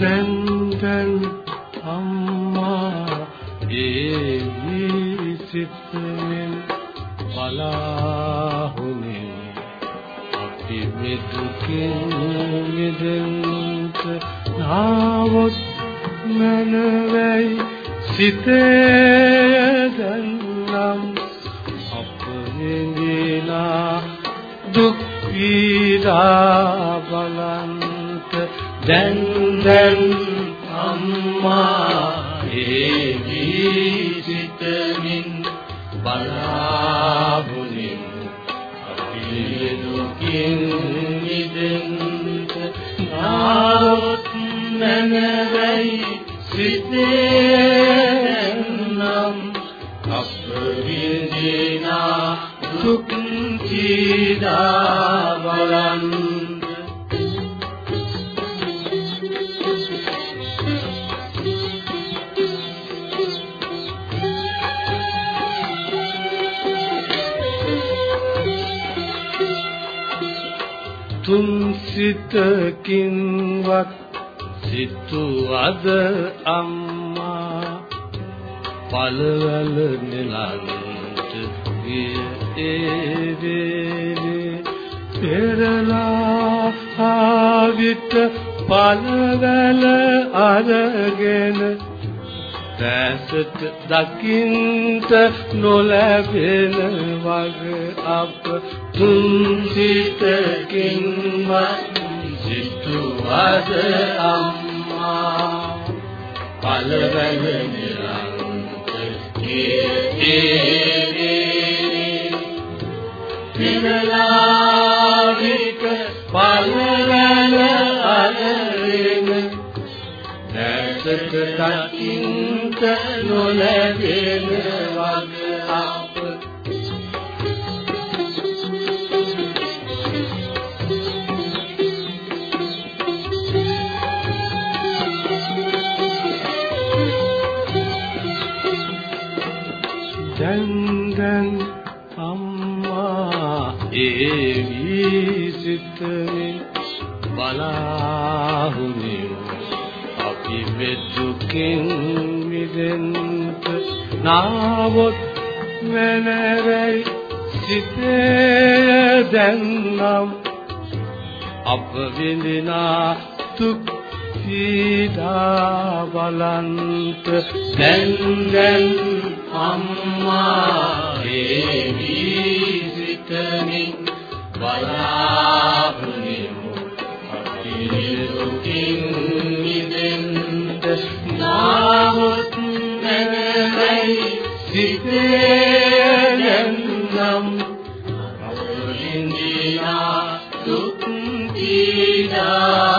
තැන් තැන් අම්මා ඒවි සිත්නෙන් බලාහුනේ. අපි මෙදුකෙන් මිදෙන්ට නාවොත් මනවයි සිතේ දැන්නම්. අප විඳිනා දුක් පීඩා බලන්ට දැන් දැන් අම්මා ඒ විසිතමින් බලාබුනින් අපි දුකින් මිදෙන්ත නාරොත් නැනවයි සිතේ නම් අප විඳිනා දුක් පීඩා බලන්ත තුන් සිතකින්වත් සිතුවද අම්මා පළවල නෙලන්ට ගිය ඒ වේලේ පෙරලා ආවිත පළවල අරගෙන දැසට දකින්ට නොලැබෙන වග අප තුන් සිතකින්වත් සිතුවද අම්මා. පළවැල නිරන්ත පිරලාවික පළවැල අලරෙන දැසට දකින්ට නොලැබෙන වග අම්මා ඒ විසිතමින් බලාහුනේ අපි මෙදුකින් මිදෙන්ට නාවොත් මනරයි සිතේ දැන්නම්. අප විඳිනා දුක් පීඩා බලන්ත දැන් දැන් අම්මා දෙවි සිතමින් බලාපොරොත්තු අතිරියුකින් නිදෙන්ත නාමොත් නැමෙයි සිතේ නම් අරලින් දිනා දුක් දීලා